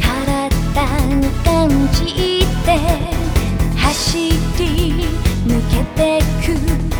体に感じて走り抜けてく。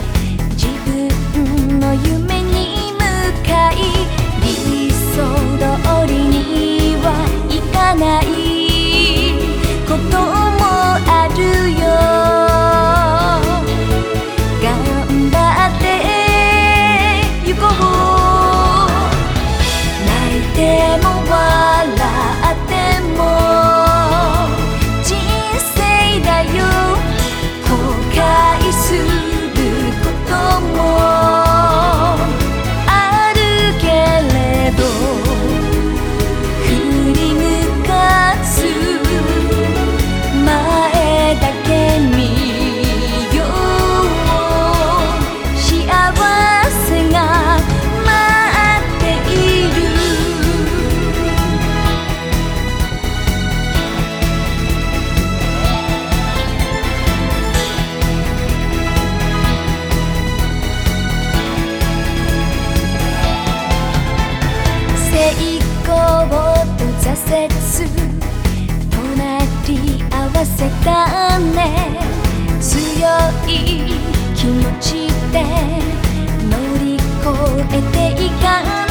せたね。強い気持ちで乗り越えていかない。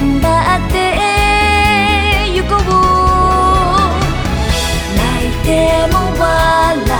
んだって行こう。泣いても笑